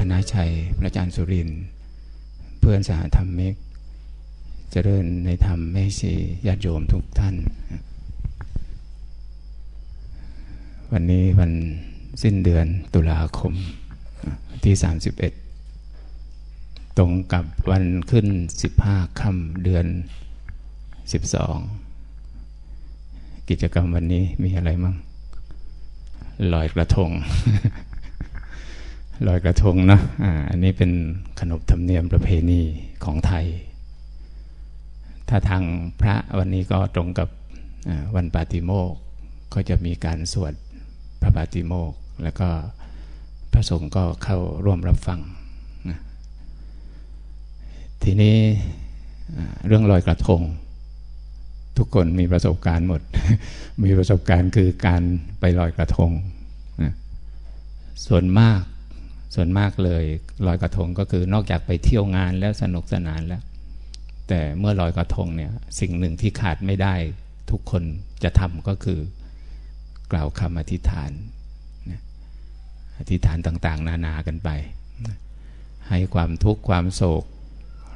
อาจารย์วัฒนาชัย พระอาจารย์สุริน เพื่อนสหธรรมเมกเจริญในธรรมไม่ชีญาติโยมทุกท่าน วันนี้วันสิ้นเดือนตุลาคมที่ 31 ตรงกับวันขึ้น 15ค่ำเดือน 12 กิจกรรมวันนี้มีอะไรมั่งลอยกระทง ลอยกระทงนะอ่าอันนี้เป็นขนบธรรมเนียมประเพณีของไทย ถ้าทางพระวันนี้ก็ตรงกับวันปาติโมกก็จะมีการสวดพระปาติโมกแล้วก็พระสงฆ์ก็เข้าร่วมรับฟังนะทีนี้เรื่องลอยกระทง ทุกคนมีประสบการณ์หมด มีประสบการณ์คือการไปลอยกระทงนะส่วนมาก ส่วนมากเลยลอยกระทงก็คือนอกจากไปเที่ยวงานแล้วสนุกสนานแล้ว แต่เมื่อลอยกระทงเนี่ยสิ่งหนึ่งที่ขาดไม่ได้ทุกคนจะทำก็คือกล่าวคำอธิษฐานอธิษฐานต่างๆ นานากันไป ให้ความทุกข์ความโศก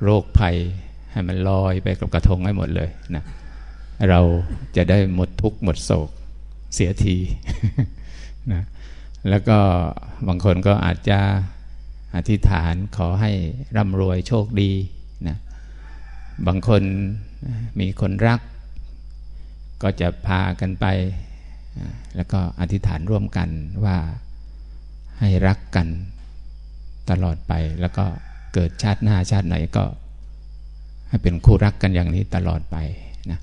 โรคภัย ให้มันลอยไปกับกระทงให้หมดเลยนะเราจะได้หมดทุกข์หมดโศกเสียทีนะ แล้วก็บางคนก็อาจจะอธิษฐานขอให้ร่ำรวยโชคดีนะบางคนมีคนรัก ก็จะพากันไป แล้วก็อธิษฐานร่วมกันว่าให้รักกันตลอดไป แล้วก็เกิดชาติหน้าชาติไหนก็ให้เป็นคู่รักกันอย่างนี้ตลอดไปนะ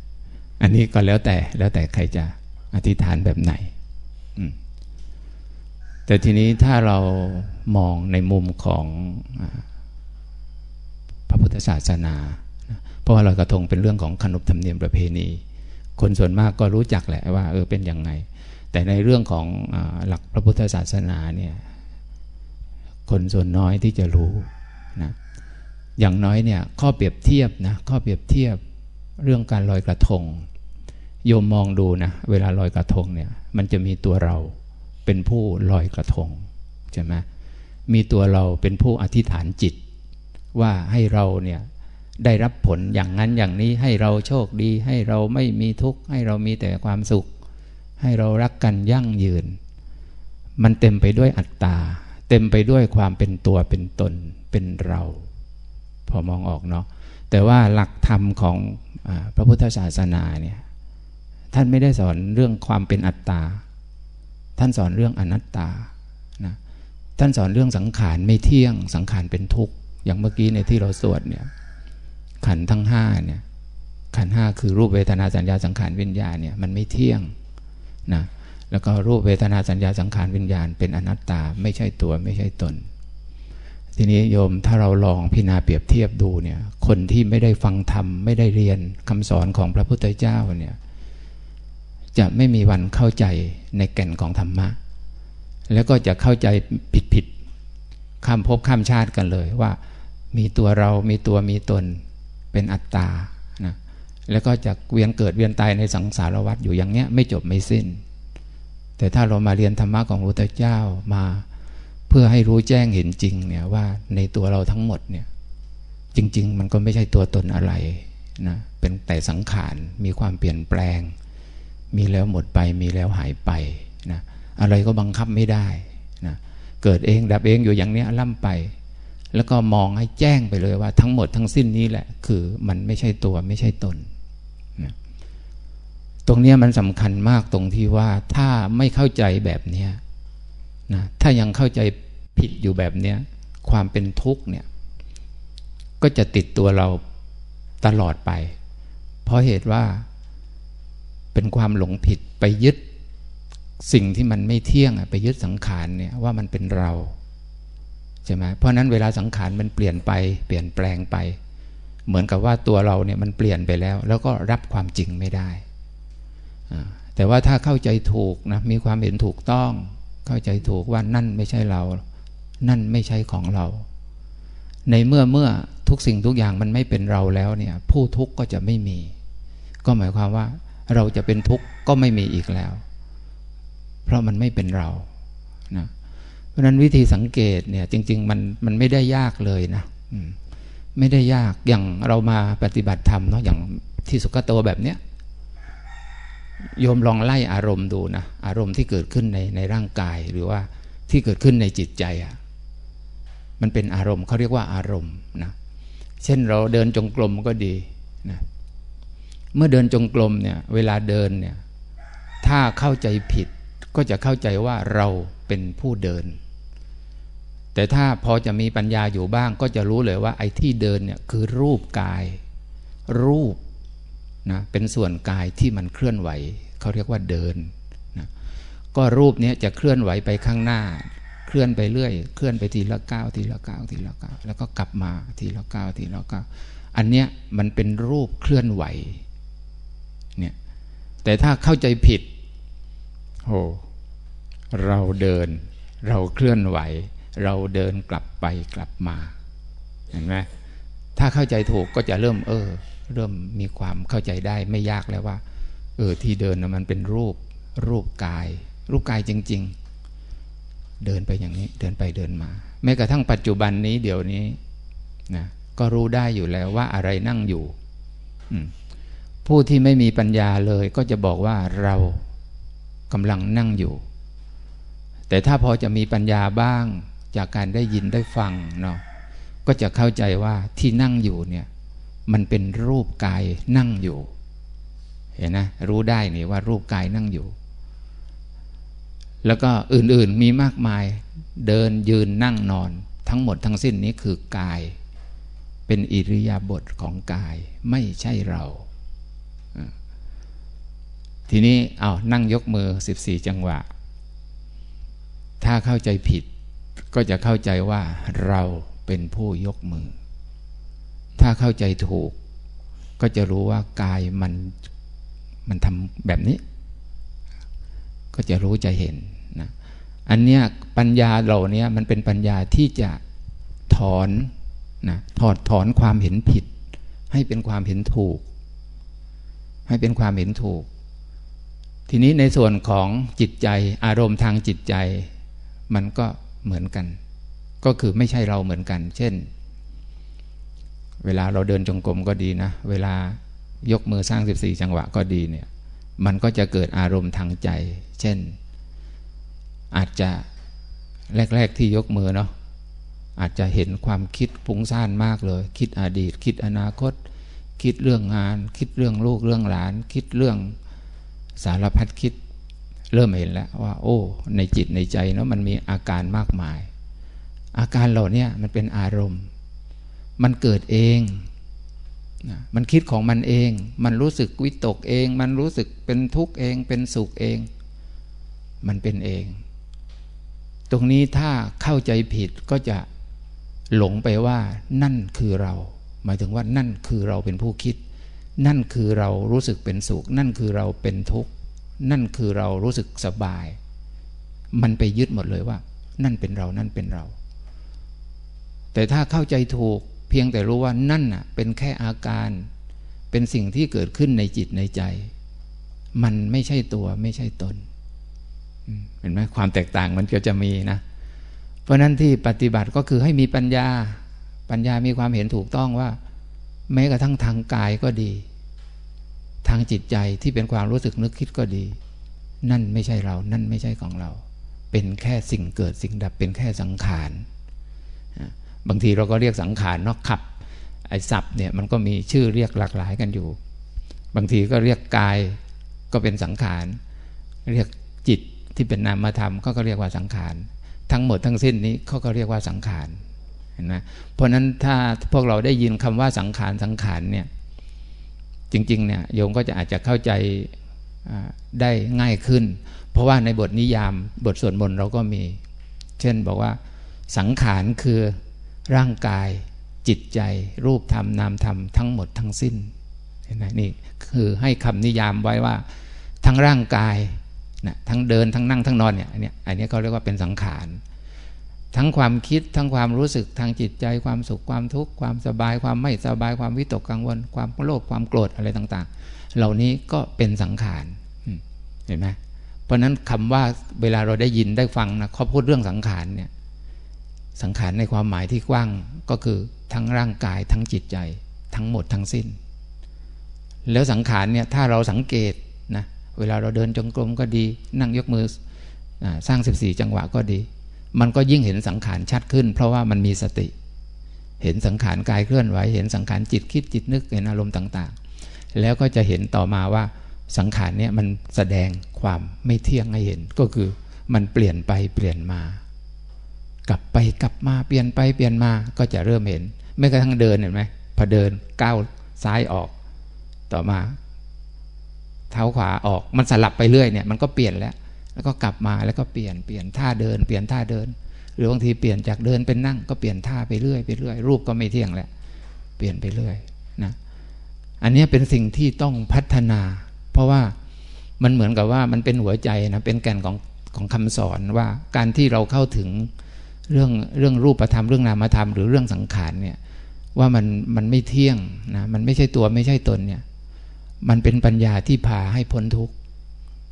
อันนี้ก็แล้วแต่แล้วแต่ใครจะอธิษฐานแบบไหน แต่ทีนี้ถ้าเรามองในมุมของพระพุทธศาสนา เพราะว่าลอยกระทงเป็นเรื่องของขนบธรรมเนียมประเพณี คนส่วนมากก็รู้จักแหละว่าเออเป็นยังไง แต่ในเรื่องของอหลักพระพุทธศาสนาเนี่ยคนส่วนน้อยที่จะรู้นะอย่างน้อยเนี่ยข้อเปรียบเทียบนะข้อเปรียบเทียบเรื่องการลอยกระทง โยมมองดูนะเวลาลอยกระทงเนี่ยมันจะมีตัวเรา เป็นผู้ลอยกระทงใช่ไหมมีตัวเราเป็นผู้อธิษฐานจิต ว่าให้เราเนี่ยได้รับผลอย่างนั้นอย่างนี้ให้เราโชคดี ให้เราไม่มีทุกข์ให้เรามีแต่ความสุข ให้เรารักกันยั่งยืน มันเต็มไปด้วยอัตตา เต็มไปด้วยความเป็นตัวเป็นตนเป็นเรา พอมองออกเนาะแต่ว่าหลักธรรมของอพระพุทธศาสนาเนี่ยท่านไม่ได้สอนเรื่องความเป็นอัตตา ท่านสอนเรื่องอนัตตานะท่านสอนเรื่องสังขารไม่เที่ยง สังขารเป็นทุกข์อย่างเมื่อกี้ในที่เราสวดเนี่ยขันทั้งห้าเนี่ยขันห้าคือรูปเวทนาสัญญาสังขารวิญญาณเนี่ยมันไม่เที่ยงนะแล้วก็รูปเวทนาสัญญาสังขารวิญญาณ เป็นอนัตตาไม่ใช่ตัวไม่ใช่ตน ทีนี้โยมถ้าเราลองพิจารณาเปรียบเทียบดูเนี่ยคนที่ไม่ได้ฟังธรรมไม่ได้เรียนคำสอนของพระพุทธเจ้าเนี่ย จะไม่มีวันเข้าใจในแก่นของธรรมะ แล้วก็จะเข้าใจผิดผิดข้ามภพข้ามชาติกันเลยว่า มีตัวเรามีตัวมีตนเป็นอัตตานะแล้วก็จะเวียนเกิดเวียนตายในสังสารวัฏอยู่อย่างเนี้ยไม่จบไม่สิ้น แต่ถ้าเรามาเรียนธรรมะของพระพุทธเจ้ามา เพื่อให้รู้แจ้งเห็นจริงเนี่ยว่าในตัวเราทั้งหมดเนี่ยจริง ๆ มันก็ไม่ใช่ตัวตนอะไรนะเป็นแต่สังขารมีความเปลี่ยนแปลง มีแล้วหมดไป มีแล้วหายไปนะอะไรก็บังคับไม่ได้นะเกิดเองดับเองอยู่อย่างนี้ล่ำไป แล้วก็มองให้แจ้งไปเลยว่าทั้งหมดทั้งสิ้นนี้แหละ คือมันไม่ใช่ตัวไม่ใช่ตนนะตรงนี้มันสำคัญมากตรงที่ว่าถ้าไม่เข้าใจแบบนี้นะถ้ายังเข้าใจผิดอยู่แบบนี้ความเป็นทุกข์เนี่ยก็จะติดตัวเราตลอดไป เพราะเหตุว่า เป็นความหลงผิดไปยึดสิ่งที่มันไม่เที่ยงไปยึดสังขารเนี่ยว่ามันเป็นเราใช่ไหมเพราะนั้นเวลาสังขารมันเปลี่ยนไปเปลี่ยนแปลงไป เหมือนกับว่าตัวเราเนี่ยมันเปลี่ยนไปแล้ว แล้วก็รับความจริงไม่ได้ แต่ว่าถ้าเข้าใจถูกนะมีความเห็นถูกต้อง เข้าใจถูกว่านั่นไม่ใช่เรา นั่นไม่ใช่ของเรา ในเมื่อเมื่อทุกสิ่งทุกอย่างมันไม่เป็นเราแล้วเนี่ยผู้ทุกข์ก็จะไม่มี ก็หมายความว่า เราจะเป็นทุกข์ก็ไม่มีอีกแล้ว เพราะมันไม่เป็นเรานะเพราะนั้นวิธีสังเกตเนี่ยจริง ๆ มันมันไม่ได้ยากเลยนะไม่ได้ยากอย่างเรามาปฏิบัติธรรมเนาะอย่างที่สุกโตแบบเนี้ยโยมลองไล่อารมณ์ดูนะอารมณ์ที่เกิดขึ้นในในร่างกายหรือว่าที่เกิดขึ้นในจิตใจอะ่ะมันเป็นอารมณ์เขาเรียกว่าอารมณ์นะเช่นเราเดินจงกรมก็ดีนะ เมื่อเดินจงกรมเนี่ยเวลาเดินเนี่ยถ้าเข้าใจผิดก็จะเข้าใจว่าเราเป็นผู้เดิน แต่ถ้าพอจะมีปัญญาอยู่บ้าง ก็จะรู้เลยว่าไอ้ที่เดินเนี่ยคือรูปกาย รูปนะเป็นส่วนกายที่มันเคลื่อนไหวเขาเรียกว่าเดินนะก็รูปนี้จะเคลื่อนไหวไปข้างหน้า เคลื่อนไปเรื่อย เคลื่อนไปทีละก้าวทีละก้าวทีละก้าวแล้วก็กลับมาทีละก้าวทีละก้าวอันเนี้ยมันเป็นรูปเคลื่อนไหว แต่ถ้าเข้าใจผิดโอ้เราเดิน เราเคลื่อนไหว เราเดินกลับไปกลับมา เห็นไหมถ้าเข้าใจถูกก็จะเริ่ม เออ เริ่มมีความเข้าใจได้ไม่ยากแล้วว่า เออที่เดินนะมันเป็นรูป รูปกาย รูปกายจริง ๆ เดินไปอย่างนี้เดินไปเดินมา แม้กระทั่งปัจจุบันนี้เดี๋ยวนี้นะก็รู้ได้อยู่แล้วว่าอะไรนั่งอยู่ ผู้ที่ไม่มีปัญญาเลยก็จะบอกว่าเรากำลังนั่งอยู่ แต่ถ้าพอจะมีปัญญาบ้างจากการได้ยินได้ฟังเนาะก็จะเข้าใจว่าที่นั่งอยู่เนี่ยมันเป็นรูปกายนั่งอยู่ เห็นนะรู้ได้นี่ว่ารูปกายนั่งอยู่ แล้วก็อื่นๆมีมากมายเดินยืนนั่งนอน ทั้งหมดทั้งสิ้นนี้คือกาย เป็นอิริยาบถของกายไม่ใช่เรา ทีนี้เอานั่งยกมือ 14 จังหวะ ถ้าเข้าใจผิด ก็จะเข้าใจว่าเราเป็นผู้ยกมือ ถ้าเข้าใจถูก ก็จะรู้ว่ากายมันมันทำแบบนี้ ก็จะรู้จะเห็นนะอันเนี้ยปัญญาเหล่านี้มันเป็นปัญญาที่จะถอนนะถอดถอนความเห็นผิด ให้เป็นความเห็นถูก ให้เป็นความเห็นถูก ทีนี้ในส่วนของจิตใจอารมณ์ทางจิตใจ มันก็เหมือนกัน ก็คือไม่ใช่เราเหมือนกัน เช่น เวลาเราเดินจงกรมก็ดีนะ เวลายกมือสร้าง 14 จังหวะก็ดีเนี่ย มันก็จะเกิดอารมณ์ทางใจ เช่น อาจจะแรก ๆ ที่ยกมือเนาะอาจจะเห็นความคิดฟุ้งซ่านมากเลย คิดอดีต คิดอนาคต คิดเรื่องงาน คิดเรื่องลูกเรื่องหลาน คิดเรื่อง สารพัดคิด เริ่มเห็นแล้วว่า โอ้ ในจิตในใจเนาะมันมีอาการมากมาย อาการเหล่านี้มันเป็นอารมณ์ มันเกิดเองมันคิดของมันเอง มันรู้สึกวิตกเอง มันรู้สึกเป็นทุกข์เอง เป็นสุขเอง มันเป็นเอง ตรงนี้ถ้าเข้าใจผิดก็จะหลงไปว่า นั่นคือเรา หมายถึงว่านั่นคือเราเป็นผู้คิด นั่นคือเรารู้สึกเป็นสุข นั่นคือเราเป็นทุกข์ นั่นคือเรารู้สึกสบาย มันไปยึดหมดเลยว่า นั่นเป็นเรา นั่นเป็นเรา แต่ถ้าเข้าใจถูกเพียงแต่รู้ว่านั่นน่ะ เป็นแค่อาการ เป็นสิ่งที่เกิดขึ้นในจิตในใจ มันไม่ใช่ตัวไม่ใช่ตนเห็นไหมความแตกต่างมันก็จะมีนะ เพราะนั้นที่ปฏิบัติก็คือให้มีปัญญา ปัญญามีความเห็นถูกต้องว่า แม้กระทั่งทางกายก็ดี ทางจิตใจที่เป็นความรู้สึกนึกคิดก็ดี นั่นไม่ใช่เรา นั่นไม่ใช่ของเรา เป็นแค่สิ่งเกิดสิ่งดับเป็นแค่สังขารบางทีเราก็เรียกสังขารนาะขับไอ้ศัพท์เนี่ยมันก็มีชื่อเรียกหลากหลายกันอยู่ บางทีก็เรียกกายก็เป็นสังขาร เรียกจิตที่เป็นนามธรรมก็ก็เรียกว่าสังขาร ทั้งหมดทั้งสิ้นนี้เขาก็เรียกว่าสังขาร เห็นไหมเพราะนั้นถ้าพวกเราได้ยินคำว่าสังขารสังขารเนี่ยจริงๆเนี่ยโยมก็จะอาจจะเข้าใจได้ง่ายขึ้น เพราะว่าในบทนิยามบทสวดมนต์เราก็มี เช่นบอกว่าสังขารคือร่างกายจิตใจ รูปธรรมนามธรรมทั้งหมดทั้งสิ้นเห็นไหมนี่คือให้คำนิยามไว้ว่า ทั้งร่างกายนะทั้งเดินทั้งนั่งทั้งนอนเนี่ยอันนี้อันนี้เขาเรียกว่าเป็นสังขาร ทั้งความคิดทั้งความรู้สึกทางจิตใจ ความสุขความทุกข์ความสบาย ความไม่สบายความวิตกกังวล ความโลภความโกรธอะไรต่าง ๆ เหล่านี้ก็เป็นสังขารเห็นไหมเพราะนั้นคำว่าเวลาเราได้ยินได้ฟังนะเขาพูดเรื่องสังขารเนี่ยสังขารในความหมายที่กว้างก็คือทั้งร่างกายทั้งจิตใจ ทั้งหมดทั้งสิ้น แล้วสังขารเนี่ยถ้าเราสังเกตนะเวลาเราเดินจงกรมก็ดี นั่งยกมือสร้าง 14 จังหวะก็ดี มันก็ยิ่งเห็นสังขารชัดขึ้น เพราะว่ามันมีสติ เห็นสังขารกายเคลื่อนไหวเห็นสังขารจิตคิดจิตนึกเห็นอารมณ์ต่างๆ แล้วก็จะเห็นต่อมาว่าสังขารเนี่ยมันแสดงความไม่เที่ยงให้เห็นก็คือมันเปลี่ยนไปเปลี่ยนมา กลับไปกลับมาเปลี่ยนไปเปลี่ยนมาก็จะเริ่มเห็นไม่กระทั่งเดินเห็นไหมพอเดินก้าวซ้ายออก ต่อมา เท้าขวาออกมันสลับไปเรื่อยเนี่ยมันก็เปลี่ยนแล้ว แล้วก็กลับมาแล้วก็เปลี่ยนเปลี่ยนท่าเดิน เปลี่ยนท่าเดิน หรือบางทีเปลี่ยนจากเดินเป็นนั่งก็เปลี่ยนท่าไปเรื่อยไปเรื่อยรูปก็ไม่เที่ยงแหล้วเปลี่ยนไปเรื่อยนะอันนี้เป็นสิ่งที่ต้องพัฒนา เพราะว่ามันเหมือนกับว่ามันเป็นหัวใจนะเป็นแก่นของของคำสอนว่าการที่เราเข้าถึงเรื่องเรื่องรูปธรรมเรื่องนามธรรมหรือเรื่องสังขารเนี่ยว่ามันมันไม่เที่ยงนะมันไม่ใช่ตัวไม่ใช่ตนเนี่ยมันเป็นปัญญาที่พาให้พ้นทุกข์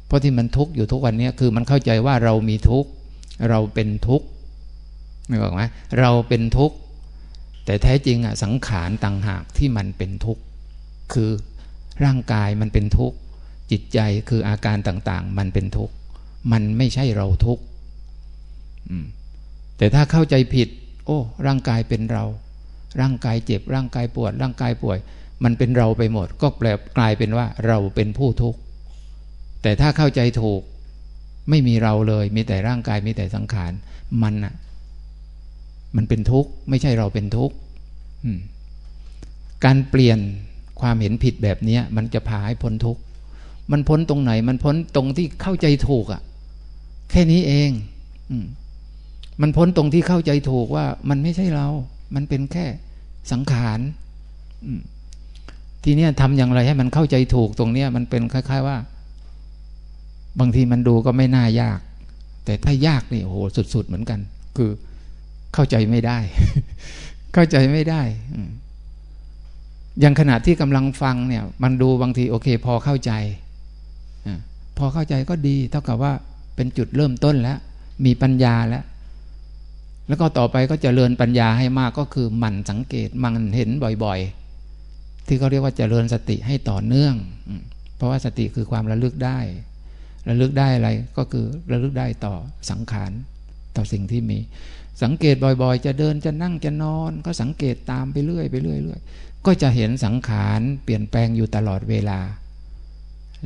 เพราะที่มันทุกข์อยู่ทุกวันนี้คือมันเข้าใจว่าเรามีทุกข์เราเป็นทุกข์ไม่บอกไหมเราเป็นทุกข์แต่แท้จริงอะสังขารต่างหากที่มันเป็นทุกข์คือร่างกายมันเป็นทุกข์จิตใจคืออาการต่างๆ มันเป็นทุกข์มันไม่ใช่เราทุกข์แต่ถ้าเข้าใจผิด โอ้ ร่างกายเป็นเรา ร่างกายเจ็บ ร่างกายปวด ร่างกายป่วย มันเป็นเราไปหมด ก็แปลกลายเป็นว่าเราเป็นผู้ทุกข์ แต่ถ้าเข้าใจถูก ไม่มีเราเลย มีแต่ร่างกายมีแต่สังขารมันอะมันเป็นทุกข์ ไม่ใช่เราเป็นทุกข์การเปลี่ยนความเห็นผิดแบบนี้มันจะพาให้พ้นทุกข์ มันพ้นตรงไหน มันพ้นตรงที่เข้าใจถูกอะ่ะ แค่นี้เองอืมันพ้นตรงที่เข้าใจถูกว่า มันไม่ใช่เรา มันเป็นแค่สังขารทีนี้ทำอย่างไรให้มันเข้าใจถูกตรงนี้มันเป็นคล้าย ๆ ว่า บางทีมันดูก็ไม่น่ายาก แต่ถ้ายากนี่โอ้โหสุด ๆ เหมือนกัน คือเข้าใจไม่ได้ เข้าใจไม่ได้อย่างขณะที่กำลังฟังเนี่ย มันดูบางทีโอเค พอเข้าใจพอเข้าใจก็ดี เท่ากับว่าเป็นจุดเริ่มต้นแล้ว มีปัญญาแล้ว แล้วก็ต่อไปก็จเจริญปัญญาให้มากก็คือหมั่นสังเกตมันเห็นบ่อยๆ ที่เขาเรียกว่าจเจริญสติให้ต่อเนื่อง เพราะว่าสติคือความระลึกได้ ระลึกได้อะไรก็คือระลึกได้ต่อสังขารต่อสิ่งที่มี สังเกตบ่อยๆ จะเดินจะนั่งจะนอน ก็สังเกตตามไปเรื่อยไปเรื่อยๆก็จะเห็นสังขารเปลี่ยนแปลงอยู่ตลอดเวลา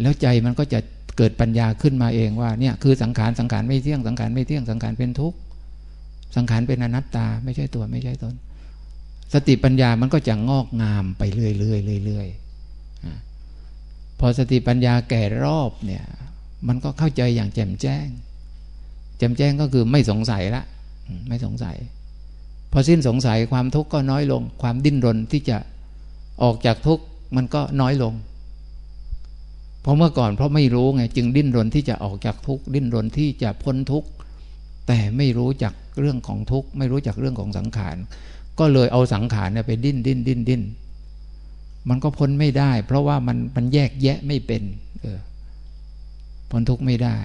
แล้วใจมันก็จะเกิดปัญญาขึ้นมาเองว่าเนี่ยคือสังขารสังขารไม่เที่ยงสังขารไม่เที่ยงสังขารเป็นทุกข์สังขารเป็นอนัตตาไม่ใช่ตัวไม่ใช่ตน สติปัญญามันก็จะงอกงามไปเรื่อยๆเรื่อยๆพอสติปัญญาแก่รอบเนี่ย มันก็เข้าใจอย่างแจ่มแจ้ง แจ่มแจ้งก็คือไม่สงสัยละไม่สงสัย พอสิ้นสงสัยความทุกข์ก็น้อยลง ความดิ้นรนที่จะออกจากทุกข์มันก็น้อยลง เพราะเมื่อก่อนเพราะไม่รู้ไงจึงดิ้นรนที่จะออกจากทุกข์ดิ้นรนที่จะพ้นทุกข์แต่ไม่รู้จักเรื่องของทุกข์ไม่รู้จักเรื่องของสังขารก็เลยเอาสังขารเนี่ยไปดิ้นดิ้นดิ้นดิ้นมันก็พ้นไม่ได้ เพราะว่ามันมันแยกแยะไม่เป็น เออ พ้นทุกข์ไม่ได้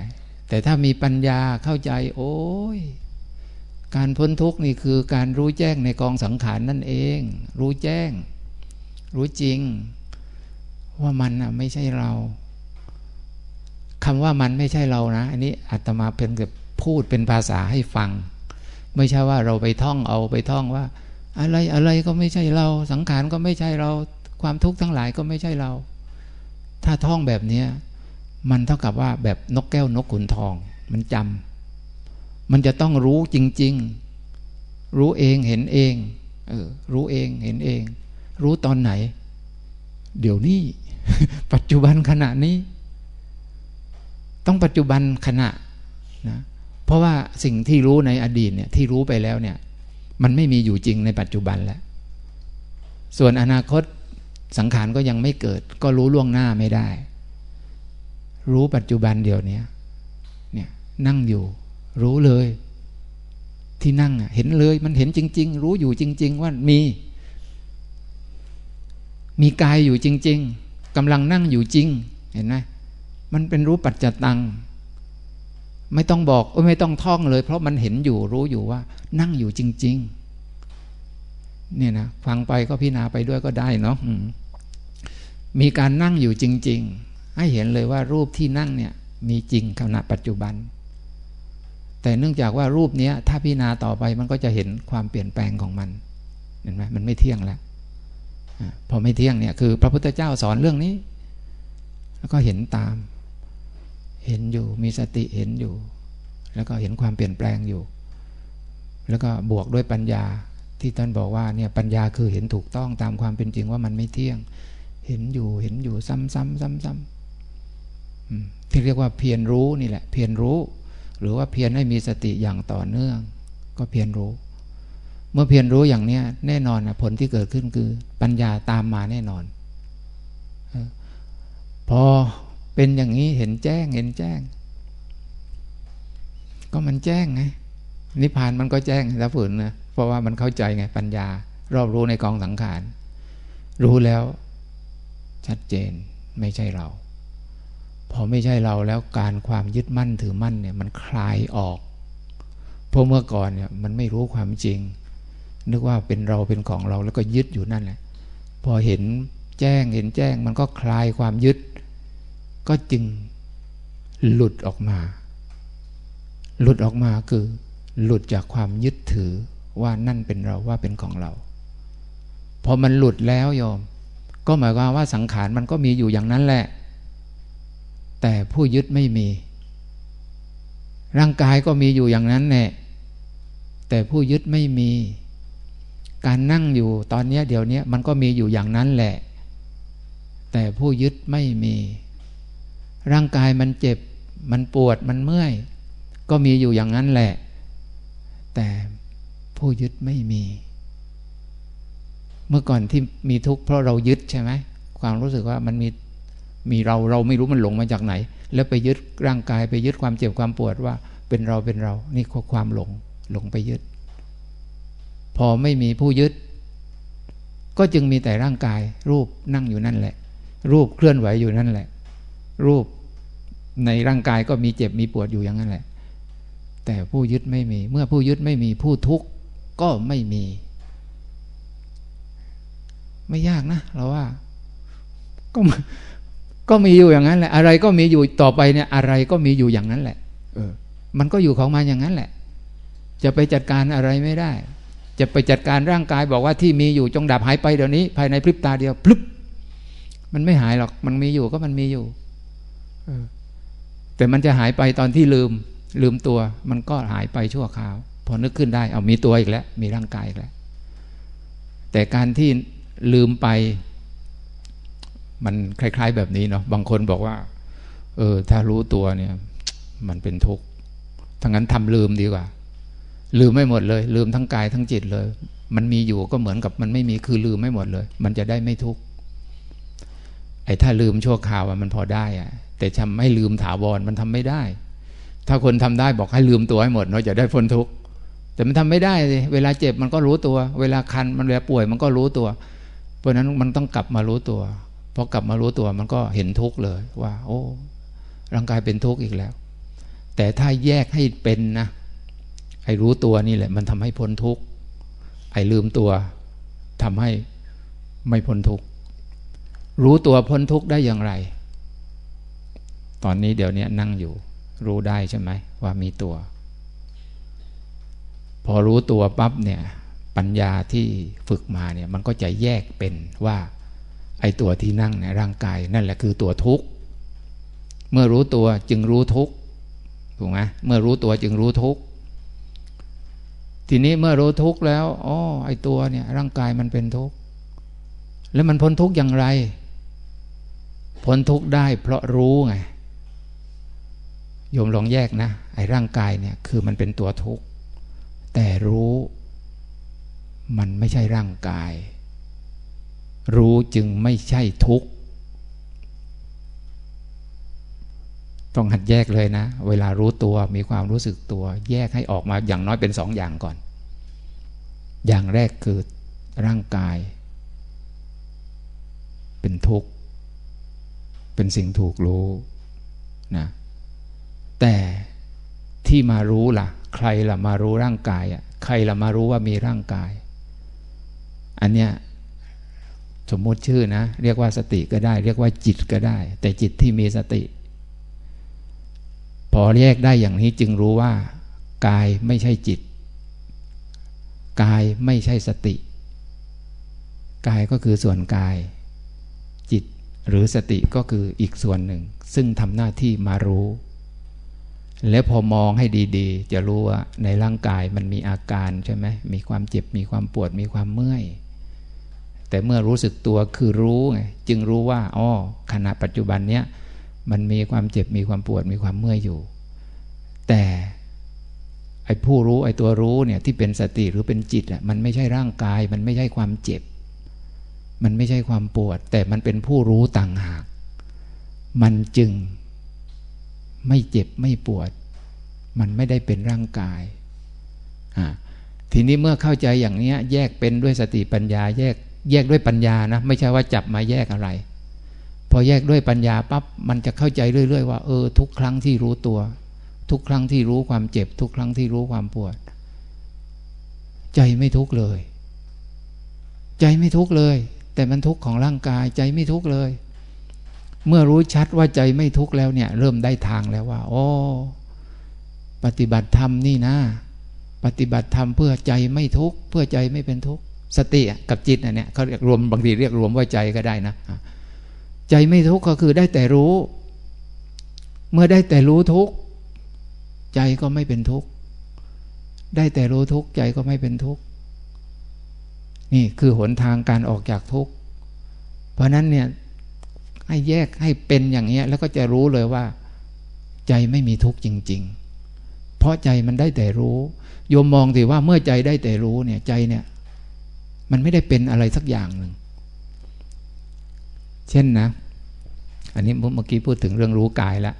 แต่ถ้ามีปัญญาเข้าใจ โอ้ย การพ้นทุกข์นี่คือการรู้แจ้งในกองสังขารนั่นเอง รู้แจ้ง รู้จริง ว่ามันอะไม่ใช่เราคำว่ามันไม่ใช่เรานะ อันนี้อาตมาเป็นแบบพูดเป็นภาษาให้ฟัง ไม่ใช่ว่าเราไปท่องเอาไปท่องว่า อะไรอะไรก็ไม่ใช่เรา สังขารก็ไม่ใช่เรา ความทุกข์ทั้งหลายก็ไม่ใช่เรา ถ้าท่องแบบนี้ มันเท่ากับว่าแบบนกแก้วนกขุนทอง มันจำมันจะต้องรู้จริง ๆ รู้เองเห็นเองเออรู้เองเห็นเอง รู้ตอนไหน เดี๋ยวนี้ ปัจจุบันขณะนี้ ต้องปัจจุบันขณะนะเพราะว่าสิ่งที่รู้ในอดีตเนี่ยที่รู้ไปแล้วเนี่ย มันไม่มีอยู่จริงในปัจจุบันแล้วส่วนอนาคตสังขารก็ยังไม่เกิด ก็รู้ล่วงหน้าไม่ได้ รู้ปัจจุบันเดียวนี้เนี่ยนั่งอยู่ รู้เลย ที่นั่งเห็นเลยมันเห็นจริง ๆ รู้อยู่จริง ๆ ว่ามี มีกายอยู่จริง ๆกำลังนั่งอยู่จริง เห็นไหมมันเป็นรู้ปัจจตัง ไม่ต้องบอกไม่ต้องท่องเลย เพราะมันเห็นอยู่รู้อยู่ว่า นั่งอยู่จริง ๆ เนี่ยนะฟังไปก็พิจารณาไปด้วยก็ได้เนาะมีการนั่งอยู่จริง ๆ ให้เห็นเลยว่ารูปที่นั่งเนี่ยมีจริงขณะปัจจุบัน แต่เนื่องจากว่ารูปนี้ถ้าพิจารณาต่อไปมันก็จะเห็นความเปลี่ยนแปลงของมันเห็นไหมมันไม่เที่ยงแล้วพอไม่เที่ยงเนี่ยคือ พระพุทธเจ้าสอนเรื่องนี้ แล้วก็เห็นตาม เห็นอยู่มีสติเห็นอยู่ แล้วก็เห็นความเปลี่ยนแปลงอยู่ แล้วก็บวกด้วยปัญญาที่ท่านบอกว่าเนี่ยปัญญาคือเห็นถูกต้องตามความเป็นจริงว่ามันไม่เที่ยง เห็นอยู่เห็นอยู่ซ้ำๆซ้ำๆ ที่เรียกว่าเพียรรู้นี่แหละ เพียรรู้ หรือว่าเพียรให้มีสติอย่างต่อเนื่อง ก็เพียรรู้ เมื่อเพียรรู้อย่างเนี้ยแน่นอนนะผลที่เกิดขึ้นคือ ปัญญาตามมาแน่นอน พอเป็นอย่างนี้เห็นแจ้งเห็นแจ้ง ก็มันแจ้งไงนิพพานมันก็แจ้งแล้วฝืนนะเพราะว่ามันเข้าใจไงปัญญา รอบรู้ในกองสังขาร รู้แล้วชัดเจนไม่ใช่เรา พอไม่ใช่เราแล้วการความยึดมั่นถือมั่นเนี่ยมันคลายออก เพราะเมื่อก่อนเนี่ยมันไม่รู้ความจริง นึกว่าเป็นเราเป็นของเราแล้วก็ยึดอยู่นั่นแหละ พอเห็นแจ้งเห็นแจ้งมันก็คลายความยึด ก็จึงหลุดออกมา หลุดออกมาคือ หลุดจากความยึดถือว่านั่นเป็นเราว่าเป็นของเรา พอมันหลุดแล้วโยม ก็หมายความว่าสังขารมันก็มีอยู่อย่างนั้นแหละ แต่ผู้ยึดไม่มี ร่างกายก็มีอยู่อย่างนั้นแหละแต่ผู้ยึดไม่มี การนั่งอยู่ตอนนี้เดี๋ยวนี้มันก็มีอยู่อย่างนั้นแหละ แต่ผู้ยึดไม่มี ร่างกายมันเจ็บ มันปวดมันเมื่อย ก็มีอยู่อย่างนั้นแหละ แต่ผู้ยึดไม่มี เมื่อก่อนที่มีทุกข์เพราะเรายึดใช่ไหมความรู้สึกว่ามันมี มีเราเราไม่รู้มันหลงมาจากไหน แล้วไปยึดร่างกายไปยึดความเจ็บความปวดว่าเป็นเราเป็นเรา นี่ความหลงหลงไปยึด พอไม่มีผู้ยึด ก็จึงมีแต่ร่างกาย รูปนั่งอยู่นั่นแหละ รูปเคลื่อนไหวอยู่นั่นแหละ รูปในร่างกายก็มีเจ็บมีปวดอยู่อย่างนั้นแหละ แต่ผู้ยึดไม่มี เมื่อผู้ยึดไม่มีผู้ทุกข์ก็ไม่มี ไม่ยากนะเราว่า ก็ ก็มีอยู่อย่างนั้นแหละ อะไรก็มีอยู่ต่อไปเนี่ย อะไรก็มีอยู่อย่างนั้นแหละ เออ มันก็อยู่ของมันอย่างนั้นแหละ จะไปจัดการอะไรไม่ได้ จะไปจัดการร่างกายบอกว่าที่มีอยู่จงดับหายไปเดี๋ยวนี้ ภายในพริบตาเดียวพลุบมันไม่หายหรอก มันมีอยู่ก็มันมีอยู่แต่มันจะหายไปตอนที่ลืม ลืมตัว มันก็หายไปชั่วคราว พอนึกขึ้นได้ เอามีตัวอีกแล้ว มีร่างกายอีกแล้ว แต่การที่ลืมไป มันคล้าย ๆ แบบนี้เนาะบางคนบอกว่า เออ ถ้ารู้ตัวเนี่ย มันเป็นทุกข์ทั้งนั้นทำลืมดีกว่า ลืมไม่หมดเลย ลืมทั้งกายทั้งจิตเลย มันมีอยู่ก็เหมือนกับมันไม่มีคือลืมไม่หมดเลย มันจะได้ไม่ทุกข์ไอ้ถ้าลืมชั่วคราวมันพอได้อะแต่ทำให้ลืมถาวรมันทำไม่ได้ ถ้าคนทำได้บอกให้ลืมตัวให้หมดเนาะจะได้พ้นทุกข์แต่มันทำไม่ได้เลยเวลาเจ็บมันก็รู้ตัว เวลาคันมันเวลาป่วยมันก็รู้ตัว เพราะนั้นมันต้องกลับมารู้ตัว พอกลับมารู้ตัวมันก็เห็นทุกข์เลยว่า โอ้ ร่างกายเป็นทุกข์อีกแล้ว แต่ถ้าแยกให้เป็นนะไอ้รู้ตัวนี่แหละ มันทำให้พ้นทุกข์ไอ้ลืมตัวทำให้ไม่พ้นทุกข์รู้ตัวพ้นทุกข์ได้อย่างไร ตอนนี้เดี๋ยวนี้นั่งอยู่ รู้ได้ใช่ไหมว่ามีตัว พอรู้ตัวปั๊บเนี่ย ปัญญาที่ฝึกมาเนี่ย มันก็จะแยกเป็นว่า ไอ้ตัวที่นั่งในร่างกายนั่นแหละคือตัวทุกข์เมื่อรู้ตัวจึงรู้ทุกข์ถูกไหมเมื่อรู้ตัวจึงรู้ทุกข์ทีนี้เมื่อรู้ทุกข์แล้วอ๋อไอตัวเนี่ย ร่างกายมันเป็นทุกข์แล้วมันพ้นทุกข์อย่างไร พ้นทุกข์ได้เพราะรู้ไงโยมลองแยกนะ ไอ้ร่างกายเนี่ย คือมันเป็นตัวทุกข์แต่รู้ มันไม่ใช่ร่างกาย รู้จึงไม่ใช่ทุกข์ ต้องหัดแยกเลยนะ เวลารู้ตัวมีความรู้สึกตัว แยกให้ออกมาอย่างน้อยเป็นสองอย่างก่อน อย่างแรกคือร่างกาย เป็นทุกข์ เป็นสิ่งถูกรู้นะแต่ที่มารู้ล่ะ ใครล่ะมารู้ร่างกายอะใครล่ะมารู้ว่ามีร่างกาย อันเนี้ย สมมติชื่อนะ เรียกว่าสติก็ได้ เรียกว่าจิตก็ได้ แต่จิตที่มีสติ พอแยกได้อย่างนี้จึงรู้ว่า กายไม่ใช่จิต กายไม่ใช่สติ กายก็คือส่วนกาย จิตหรือสติก็คืออีกส่วนหนึ่ง ซึ่งทำหน้าที่มารู้ และพอมองให้ดี ๆ จะรู้ว่าในร่างกายมันมีอาการใช่ไหมมีความเจ็บมีความปวดมีความเมื่อย แต่เมื่อรู้สึกตัวคือรู้ไงจึงรู้ว่าอ๋อขณะปัจจุบันเนี้ยมันมีความเจ็บมีความปวดมีความเมื่อยอยู่ แต่ไอ้ผู้รู้ไอ้ตัวรู้เนี่ยที่เป็นสติหรือเป็นจิตอะมันไม่ใช่ร่างกาย มันไม่ใช่ความเจ็บ มันไม่ใช่ความปวด แต่มันเป็นผู้รู้ต่างหาก มันจึงไม่เจ็บไม่ปวด มันไม่ได้เป็นร่างกายอ่าทีนี้เมื่อเข้าใจอย่างนี้แยกเป็นด้วยสติปัญญาแยก แยกด้วยปัญญานะ ไม่ใช่ว่าจับมาแยกอะไร พอแยกด้วยปัญญาปั๊บมันจะเข้าใจเรื่อย ๆ ว่าเออทุกครั้งที่รู้ตัว ทุกครั้งที่รู้ความเจ็บ ทุกครั้งที่รู้ความปวด ใจไม่ทุกเลย ใจไม่ทุกเลย แต่มันทุกของร่างกาย ใจไม่ทุกเลย เมื่อรู้ชัดว่าใจไม่ทุกแล้วเนี่ย เริ่มได้ทางแล้วว่าโอ้ปฏิบัติธรรมนี่นะ ปฏิบัติธรรมเพื่อใจไม่ทุกเพื่อใจไม่เป็นทุกข์ สติกับจิตอันเนี้ยเขาเรียกรวมบางทีเรียกรวมว่าใจก็ได้นะ ใจไม่ทุกข์ก็คือได้แต่รู้ เมื่อได้แต่รู้ทุกข์ใจก็ไม่เป็นทุกข์ได้แต่รู้ทุกข์ใจก็ไม่เป็นทุกข์นี่คือหนทางการออกจากทุกข์เพราะนั้นเนี่ยให้แยกให้เป็นอย่างเงี้แล้วก็จะรู้เลยว่า ใจไม่มีทุกข์จริง ๆ เพราะใจมันได้แต่รู้โยมมองสิว่าเมื่อใจได้แต่รู้เนี่ยใจเนี่ย มันไม่ได้เป็นอะไรสักอย่างหนึ่ง เช่นนะ อันนี้เมื่อกี้พูดถึงเรื่องรู้กายแล้ว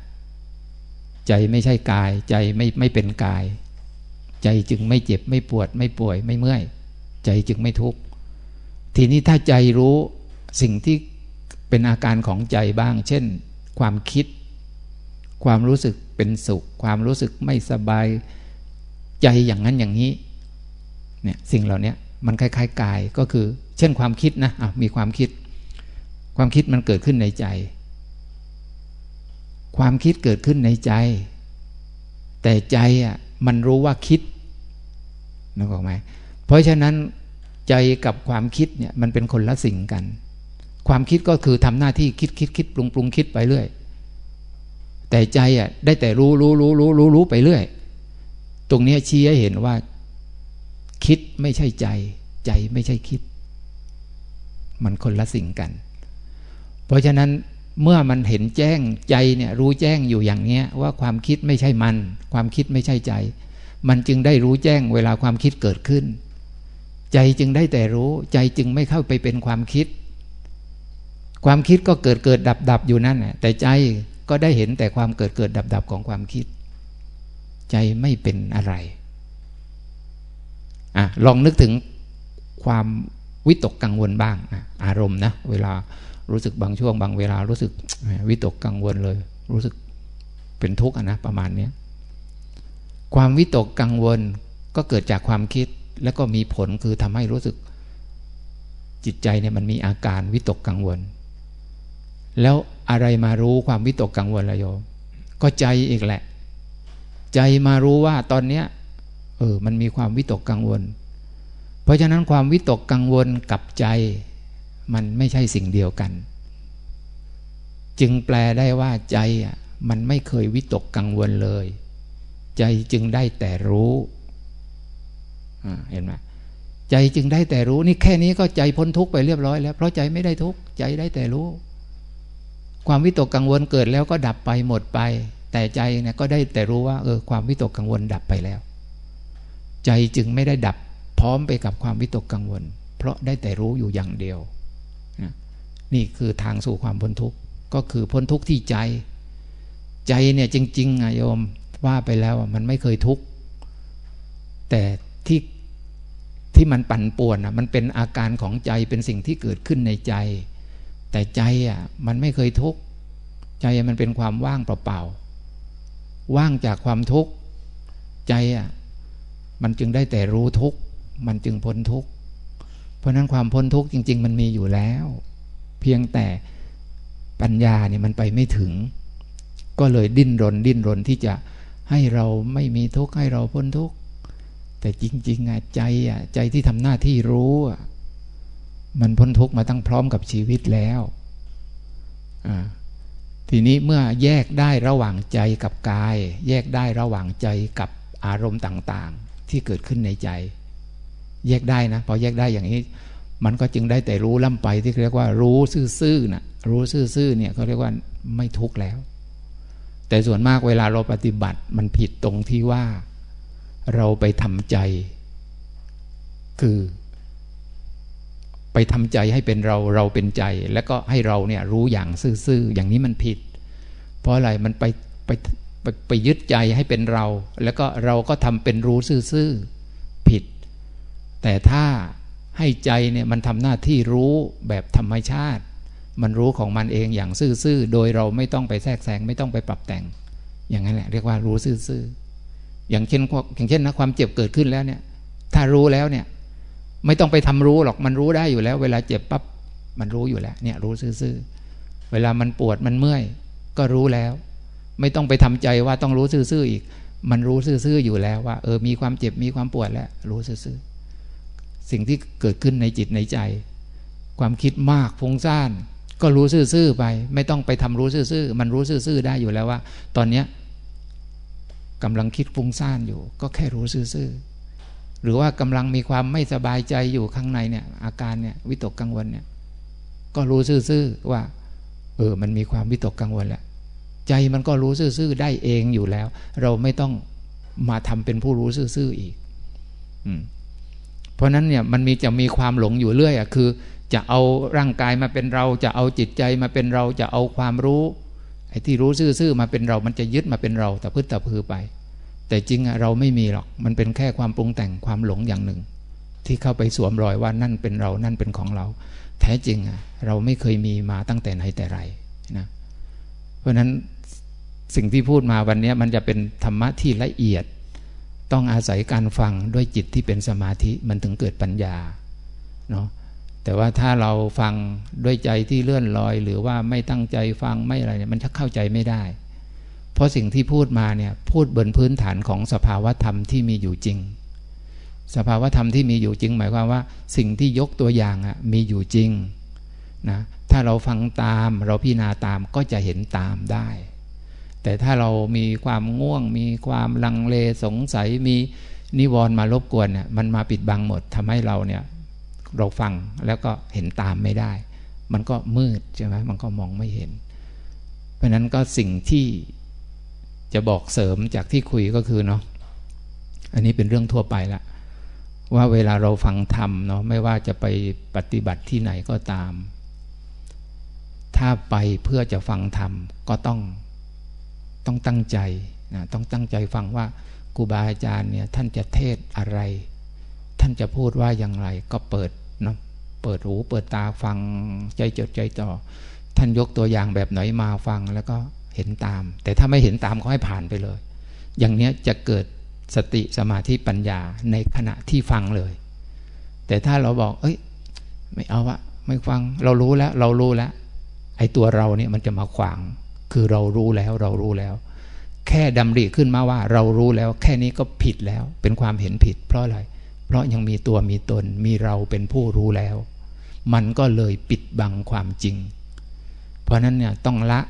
ใจไม่ใช่กาย ใจไม่ไม่เป็นกาย ใจจึงไม่เจ็บไม่ปวด ไม่ป่วยไม่เมื่อย ใจจึงไม่ทุกข์ทีนี้ถ้าใจรู้สิ่งที่เป็นอาการของใจบ้าง เช่น ความคิด ความรู้สึกเป็นสุข ความรู้สึกไม่สบายใจอย่างนั้นอย่างนี้เนี่ยสิ่งเหล่านี้ มันคล้ายๆกายก็คือ เช่นความคิดนะะมีความคิด ความคิดมันเกิดขึ้นในใจ ความคิดเกิดขึ้นในใจ แต่ใจอะมันรู้ว่าคิดนึกออกไหมเพราะฉะนั้นใจกับความคิดเนี่ยมันเป็นคนละสิ่งกัน ความคิดก็คือทำหน้าที่คิดคิดคิดปรุงปรุงคิดไปเรื่อย แต่ใจอะได้แต่รู้รู้รู้รู้รู้รู้ไปเรื่อย ตรงนี้ชี้ให้เห็นว่า คิดไม่ใช่ใจ ใจไม่ใช่คิด มันคนละสิ่งกัน เพราะฉะนั้นเมื่อมันเห็นแจ้งใจเนี่ยรู้แจ้งอยู่อย่างเนี้ย ว่าความคิดไม่ใช่มัน ความคิดไม่ใช่ใจ มันจึงได้รู้แจ้งเวลาความคิดเกิดขึ้น ใจจึงได้แต่รู้ ใจจึงไม่เข้าไปเป็นความคิด ความคิดก็เกิดเกิดดับดับอยู่นั่นแหละแต่ใจก็ได้เห็นแต่ความเกิดเกิดดับดับของความคิด ใจไม่เป็นอะไร อลองนึกถึงความวิตกกังวลบ้างอารมณ์นะเวลารู้สึกบางช่วงบางเวลารู้สึกวิตกกังวลเลย รู้สึกเป็นทุกข์นะประมาณนี้ความวิตกกังวลก็เกิดจากความคิดแล้วก็มีผลคือทำให้รู้สึกจิตใจเนี่ยมันมีอาการวิตกกังวล แล้วอะไรมารู้ความวิตกกังวลละโยม ก็ใจอีกแหละ ใจมารู้ว่าตอนเนี้ย เออ มันมีความวิตกกังวล เพราะฉะนั้นความวิตกกังวลกับใจ มันไม่ใช่สิ่งเดียวกัน จึงแปลได้ว่าใจอะมันไม่เคยวิตกกังวลเลย ใจจึงได้แต่รู้เห็นไหมใจจึงได้แต่รู้นี่แค่นี้ก็ใจพ้นทุกข์ไปเรียบร้อยแล้ว เพราะใจไม่ได้ทุกข์ใจได้แต่รู้ ความวิตกกังวลเกิดแล้วก็ดับไปหมดไป แต่ใจเนี่ยก็ได้แต่รู้ว่าเออความวิตกกังวลดับไปแล้ว ใจจึงไม่ได้ดับพร้อมไปกับความวิตกกังวล เพราะได้แต่รู้อยู่อย่างเดียวนะนี่คือทางสู่ความพ้นทุกข์ก็คือพ้นทุกข์ที่ใจ ใจเนี่ยจริงๆอะโยมว่าไปแล้วมันไม่เคยทุกข์แต่ที่ที่มันปั่นป่วนอะมันเป็นอาการของใจเป็นสิ่งที่เกิดขึ้นในใจ แต่ใจอะมันไม่เคยทุกข์ใจมันเป็นความว่างเปล่าๆว่างจากความทุกข์ใจอะ มันจึงได้แต่รู้ทุกมันจึงพ้นทุกเพราะนั้นความพ้นทุกจริง ๆ มันมีอยู่แล้ว เพียงแต่ปัญญาเนี่ยมันไปไม่ถึง ก็เลยดิ้นรน ดิ้นรนที่จะให้เราไม่มีทุกข์ให้เราพ้นทุกข์แต่จริงๆอะใจอะใจที่ทำหน้าที่รู้อะมันพ้นทุกข์มาตั้งพร้อมกับชีวิตแล้วทีนี้เมื่อแยกได้ระหว่างใจกับกาย แยกได้ระหว่างใจกับอารมณ์ต่าง ที่เกิดขึ้นในใจ แยกได้นะพอแยกได้อย่างนี้ มันก็จึงได้แต่รู้ล่ำไปที่เรียกว่า รู้ซื่อๆนะรู้ซื่อๆเนี่ยเขาเรียกว่าไม่ทุกข์แล้ว แต่ส่วนมากเวลาเราปฏิบัติมันผิดตรงที่ว่า เราไปทำใจ คือ ไปทำใจให้เป็นเราเราเป็นใจ แล้วก็ให้เราเนี่ยรู้อย่างซื่อๆอย่างนี้มันผิด เพราะอะไรมันไปไป ไปไปยึดใจให้เป็นเรา แล้วก็เราก็ทำเป็นรู้ซื่อๆผิด แต่ถ้าให้ใจเนี่ยมันทำหน้าที่รู้แบบธรรมชาติ มันรู้ของมันเองอย่างซื่อๆโดยเราไม่ต้องไปแทรกแซงไม่ต้องไปปรับแต่ง อย่างนั้นแหละเรียกว่ารู้ซื่อๆอย่างเช่นอย่างเช่นนะความเจ็บเกิดขึ้นแล้วเนี่ยถ้ารู้แล้วเนี่ยไม่ต้องไปทำรู้หรอกมันรู้ได้อยู่แล้ว เวลาเจ็บปั๊บมันรู้อยู่แล้วเนี่ยรู้ซื่อๆเวลามันปวดมันเมื่อย ก็รู้แล้ว ไม่ต้องไปทำใจว่าต้องรู้ซื่อๆอีก มันรู้ซื่อๆอยู่แล้วว่า เออมีความเจ็บมีความปวดแล้วรู้ซื่อๆสิ่งที่เกิดขึ้นในจิตในใจ ความคิดมากฟุ้งซ่านก็รู้ซื่อๆไป ไม่ต้องไปทำรู้ซื่อๆมันรู้ซื่อๆได้อยู่แล้วว่า ตอนเนี้ยกำลังคิดฟุ้งซ่านอยู่ ก็แค่รู้ซื่อๆหรือว่ากำลังมีความไม่สบายใจอยู่ข้างในเนี่ย อาการเนี่ยวิตกกังวลเนี่ย ก็รู้ซื่อๆว่า เออ มันมีความวิตกกังวลแล้ว ใจมันก็รู้ซื่อๆได้เองอยู่แล้ว เราไม่ต้องมาทำเป็นผู้รู้ซื่อๆอีกอเพราะนั้นเนี่ยมันมีจะมีความหลงอยู่เรื่อยอะคือ จะเอาร่างกายมาเป็นเรา จะเอาจิตใจมาเป็นเราจะเอาความรู้ไอ้ที่รู้ซื่อๆมาเป็นเรา มันจะยึดมาเป็นเราแต่พึ่งแต่พือไป แต่จริงอะเราไม่มีหรอก มันเป็นแค่ความปรุงแต่งความหลงอย่างหนึ่ง ที่เข้าไปสวมรอยว่านั่นเป็นเรา นั่นเป็นของเรา แท้จริงอะเราไม่เคยมีมาตั้งแต่ไหนแต่ไรนะ เพราะฉะนั้น สิ่งที่พูดมาวันนี้มันจะเป็นธรรมะที่ละเอียด ต้องอาศัยการฟังด้วยจิตที่เป็นสมาธิมันถึงเกิดปัญญาเนาะแต่ว่าถ้าเราฟังด้วยใจที่เลื่อนลอย หรือว่าไม่ตั้งใจฟังไม่อะไรเนี่ยมันชักเข้าใจไม่ได้ เพราะสิ่งที่พูดมาเนี่ยพูดบนพื้นฐานของสภาวธรรมที่มีอยู่จริง สภาวธรรมที่มีอยู่จริง หมายความว่า สิ่งที่ยกตัวอย่างอะมีอยู่จริงนะถ้าเราฟังตามเราพิจารณาตามก็จะเห็นตามได้ แต่ถ้าเรามีความง่วง มีความลังเลสงสัยมีนิวรณ์มารบกวนเนี่ยมันมาปิดบังหมดทำให้เราเนี่ยเราฟังแล้วก็เห็นตามไม่ได้ มันก็มืดใช่ไหมมันก็มองไม่เห็น เพราะนั้นก็สิ่งที่จะบอกเสริมจากที่คุยก็คือเนาะอันนี้เป็นเรื่องทั่วไปละว่าเวลาเราฟังธรรมเนาะไม่ว่าจะไปปฏิบัติที่ไหนก็ตาม ถ้าไปเพื่อจะฟังธรรมก็ต้อง ต้องตั้งใจนะต้องตั้งใจฟังว่าครูบาอาจารย์เนี่ยท่านจะเทศอะไร ท่านจะพูดว่าอย่างไร ก็เปิดเนาะเปิดหูเปิดตาฟังใจจดใจต่อท่านยกตัวอย่างแบบไหนมาฟังแล้วก็เห็นตาม แต่ถ้าไม่เห็นตามก็ให้ผ่านไปเลย อย่างเนี้ยจะเกิดสติสมาธิปัญญาในขณะที่ฟังเลย แต่ถ้าเราบอก เอ้ย ไม่เอาวะไม่ฟังเรารู้แล้ว เรารู้แล้วไอ้ตัวเราเนี่ยมันจะมาขวาง คือเรารู้แล้วเรารู้แล้ว แค่ดำริขึ้นมาว่าเรารู้แล้ว แค่นี้ก็ผิดแล้ว เป็นความเห็นผิด เพราะอะไร เพราะยังมีตัวมีตนมีเราเป็นผู้รู้แล้ว มันก็เลยปิดบังความจริง เพราะนั้นเนี่ยต้องละ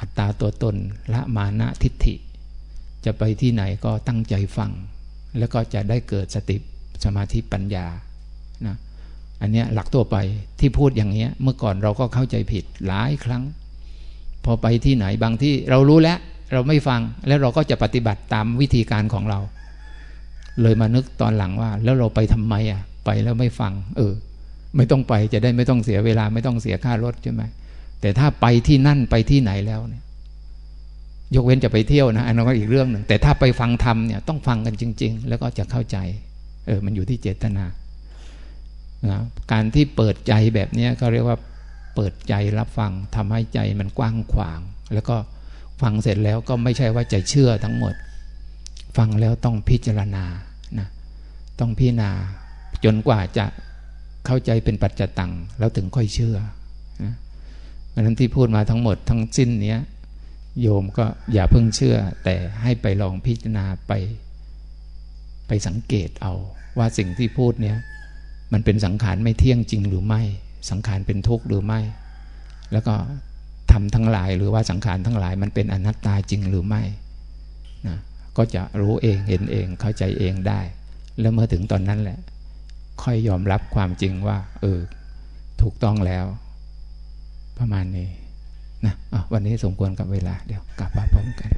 อัตตาตัวตนละมานะทิฏฐิ จะไปที่ไหนก็ตั้งใจฟัง แล้วก็จะได้เกิดสติสมาธิปัญญานะอันนี้หลักตัวไปที่พูดอย่างนี้เมื่อก่อนเราก็เข้าใจผิดหลายครั้ง พอไปที่ไหนบางที่เรารู้แล้วเราไม่ฟังแล้วเราก็จะปฏิบัติตามวิธีการของเรา เลยมานึกตอนหลังว่า แล้วเราไปทำไมอะ ไปแล้วไม่ฟัง เออ ไม่ต้องไปจะได้ไม่ต้องเสียเวลาไม่ต้องเสียค่ารถใช่ไหมแต่ถ้าไปที่นั่นไปที่ไหนแล้วเนี่ย ยกเว้นจะไปเที่ยวนะอันนั้นก็อีกเรื่องหนึ่งแต่ถ้าไปฟังธรรมเนี่ยต้องฟังกันจริง ๆ แล้วก็จะเข้าใจ เออ มันอยู่ที่เจตนานะการที่เปิดใจแบบนี้เขาเรียกว่า เปิดใจรับฟังทำให้ใจมันกว้างขวาง แล้วก็ฟังเสร็จแล้วก็ไม่ใช่ว่าจะเชื่อทั้งหมด ฟังแล้วต้องพิจารณานะต้องพิจารณาจนกว่าจะเข้าใจเป็นปัจจตังแล้วถึงค่อยเชื่อนะเพราะนั้นที่พูดมาทั้งหมดทั้งสิ้นเนี้ยโยมก็อย่าเพิ่งเชื่อ แต่ให้ไปลองพิจารณาไป ไปสังเกตเอา ว่าสิ่งที่พูดเนี้ยมันเป็นสังขารไม่เที่ยงจริงหรือไม่ สังขารเป็นทุกข์หรือไม่ แล้วก็ทำทั้งหลายหรือว่าสังขารทั้งหลายมันเป็นอนัตตาจริงหรือไม่นะก็จะรู้เองเห็นเองเข้าใจเองได้ แล้วเมื่อถึงตอนนั้นแหละ ค่อยยอมรับความจริงว่า เออ ถูกต้องแล้ว ประมาณนี้นะวันนี้สมควรกับเวลาเดี๋ยวกลับมาพร้อมกัน